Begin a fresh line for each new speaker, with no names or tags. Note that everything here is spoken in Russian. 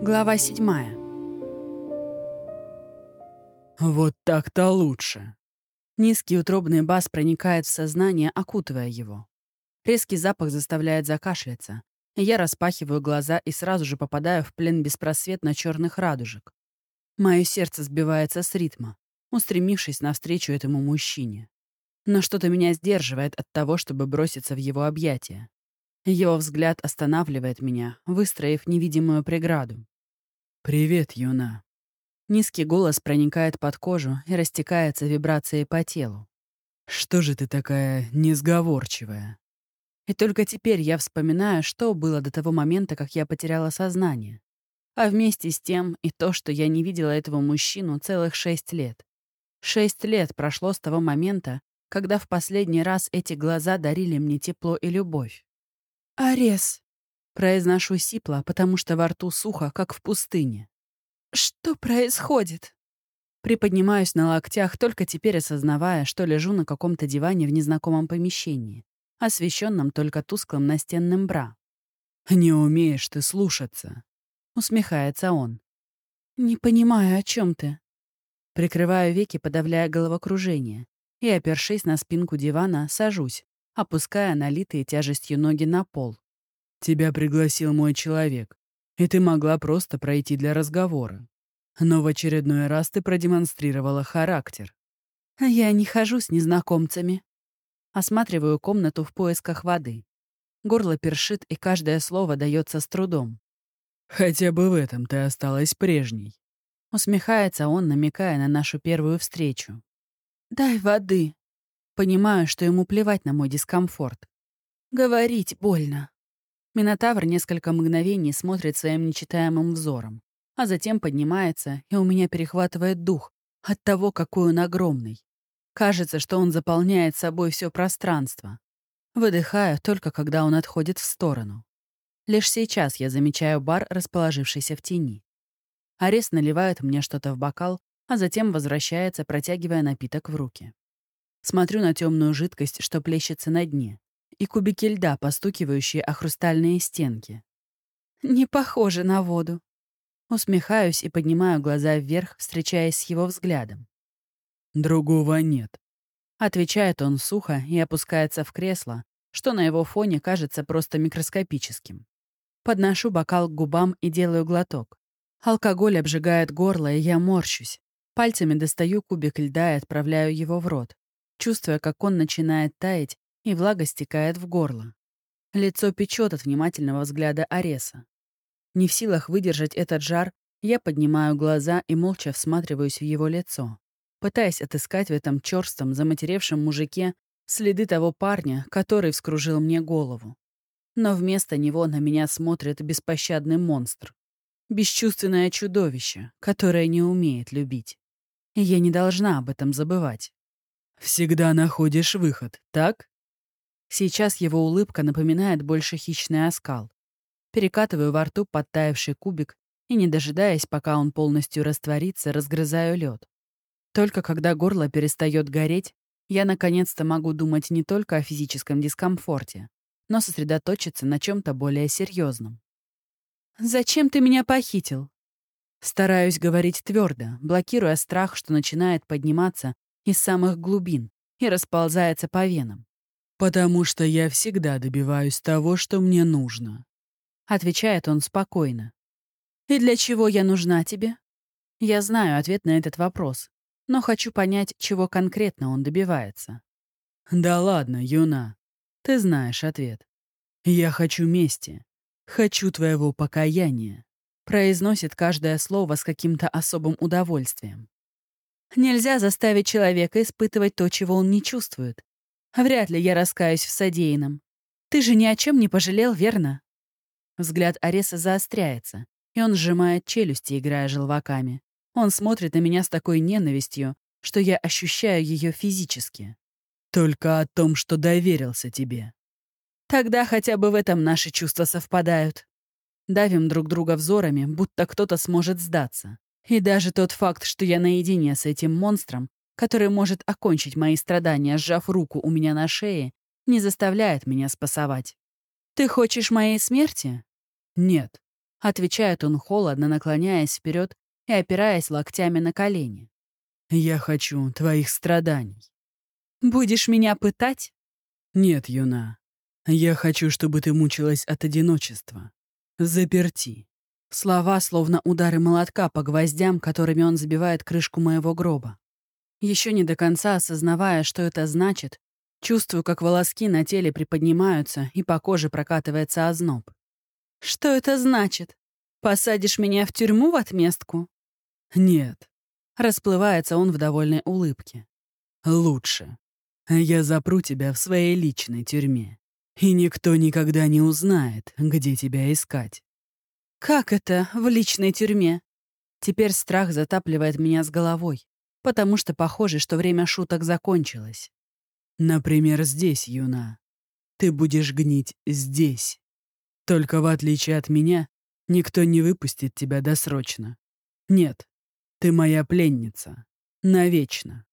Глава седьмая.
«Вот так-то лучше!»
Низкий утробный бас проникает в сознание, окутывая его. Резкий запах заставляет закашляться. Я распахиваю глаза и сразу же попадаю в плен беспросветно черных радужек. Мое сердце сбивается с ритма, устремившись навстречу этому мужчине. Но что-то меня сдерживает от того, чтобы броситься в его объятия. Его взгляд останавливает меня, выстроив невидимую преграду.
«Привет, Юна».
Низкий голос проникает под кожу и растекается вибрацией по телу.
«Что же ты такая несговорчивая?»
И только теперь я вспоминаю, что было до того момента, как я потеряла сознание. А вместе с тем и то, что я не видела этого мужчину целых шесть лет. Шесть лет прошло с того момента, когда в последний раз эти глаза дарили мне тепло и любовь. «Арес», — произношу сипло, потому что во рту сухо, как в пустыне. «Что происходит?» Приподнимаюсь на локтях, только теперь осознавая, что лежу на каком-то диване в незнакомом помещении, освещенном только тусклым настенным бра.
«Не умеешь ты слушаться», — усмехается он.
«Не понимаю, о чем ты». Прикрываю веки, подавляя головокружение, и, опершись на спинку дивана, сажусь, опуская налитые тяжестью ноги на пол.
«Тебя пригласил мой человек, и ты могла просто пройти для разговора. Но в очередной раз ты продемонстрировала характер».
«Я не хожу с незнакомцами». Осматриваю комнату в поисках воды. Горло першит, и каждое слово дается с трудом.
«Хотя бы в этом ты осталась прежней».
Усмехается он, намекая на нашу первую встречу. «Дай воды». Понимаю, что ему плевать на мой дискомфорт. Говорить больно. Минотавр несколько мгновений смотрит своим нечитаемым взором, а затем поднимается, и у меня перехватывает дух от того, какой он огромный. Кажется, что он заполняет собой все пространство. Выдыхаю только когда он отходит в сторону. Лишь сейчас я замечаю бар, расположившийся в тени. Арес наливает мне что-то в бокал, а затем возвращается, протягивая напиток в руки. Смотрю на темную жидкость, что плещется на дне, и кубики льда, постукивающие о хрустальные стенки. Не похоже на воду. Усмехаюсь и поднимаю глаза вверх, встречаясь с его взглядом.
«Другого нет», —
отвечает он сухо и опускается в кресло, что на его фоне кажется просто микроскопическим. Подношу бокал к губам и делаю глоток. Алкоголь обжигает горло, и я морщусь. Пальцами достаю кубик льда и отправляю его в рот, чувствуя, как он начинает таять, и влага стекает в горло. Лицо печет от внимательного взгляда Ареса. Не в силах выдержать этот жар, я поднимаю глаза и молча всматриваюсь в его лицо, пытаясь отыскать в этом черстом, заматеревшем мужике следы того парня, который вскружил мне голову. Но вместо него на меня смотрит беспощадный монстр. Бесчувственное чудовище, которое не умеет любить. И я не должна об этом забывать.
«Всегда находишь выход, так?»
Сейчас его улыбка напоминает больше хищный оскал. Перекатываю во рту подтаявший кубик и, не дожидаясь, пока он полностью растворится, разгрызаю лед. Только когда горло перестает гореть, я наконец-то могу думать не только о физическом дискомфорте, но сосредоточиться на чем-то более серьезном. «Зачем ты меня похитил?» Стараюсь говорить твердо, блокируя страх, что начинает подниматься из самых глубин и расползается по венам.
«Потому что я всегда добиваюсь того, что мне нужно», —
отвечает он спокойно. «И для чего я нужна тебе?» Я знаю ответ на этот вопрос, но хочу понять, чего конкретно он добивается.
«Да ладно, Юна, ты знаешь ответ. Я хочу мести, хочу твоего покаяния
произносит каждое слово с каким-то особым удовольствием. Нельзя заставить человека испытывать то, чего он не чувствует. Вряд ли я раскаюсь в содеянном. Ты же ни о чем не пожалел, верно? Взгляд Ареса заостряется, и он сжимает челюсти, играя желваками. Он смотрит на меня с такой ненавистью, что я ощущаю ее физически.
Только о том, что доверился тебе.
Тогда хотя бы в этом наши чувства совпадают. Давим друг друга взорами, будто кто-то сможет сдаться. И даже тот факт, что я наедине с этим монстром, который может окончить мои страдания, сжав руку у меня на шее, не заставляет меня спасовать. «Ты хочешь моей смерти?»
«Нет».
Отвечает он холодно, наклоняясь вперед и опираясь локтями на колени.
«Я хочу твоих страданий».
«Будешь меня пытать?»
«Нет, Юна. Я хочу, чтобы ты мучилась от одиночества. Заперти».
Слова, словно удары молотка по гвоздям, которыми он забивает крышку моего гроба. Еще не до конца осознавая, что это значит, чувствую, как волоски на теле приподнимаются и по коже прокатывается озноб. «Что это значит? Посадишь меня в тюрьму в отместку?»
«Нет», —
расплывается он в довольной улыбке.
«Лучше. Я запру тебя в своей личной тюрьме, и никто никогда не узнает, где тебя искать.
«Как это в личной тюрьме?» Теперь страх затапливает меня с головой, потому что похоже, что время шуток закончилось.
«Например, здесь, Юна. Ты будешь гнить здесь. Только в отличие от меня, никто не выпустит тебя досрочно. Нет, ты моя пленница. Навечно».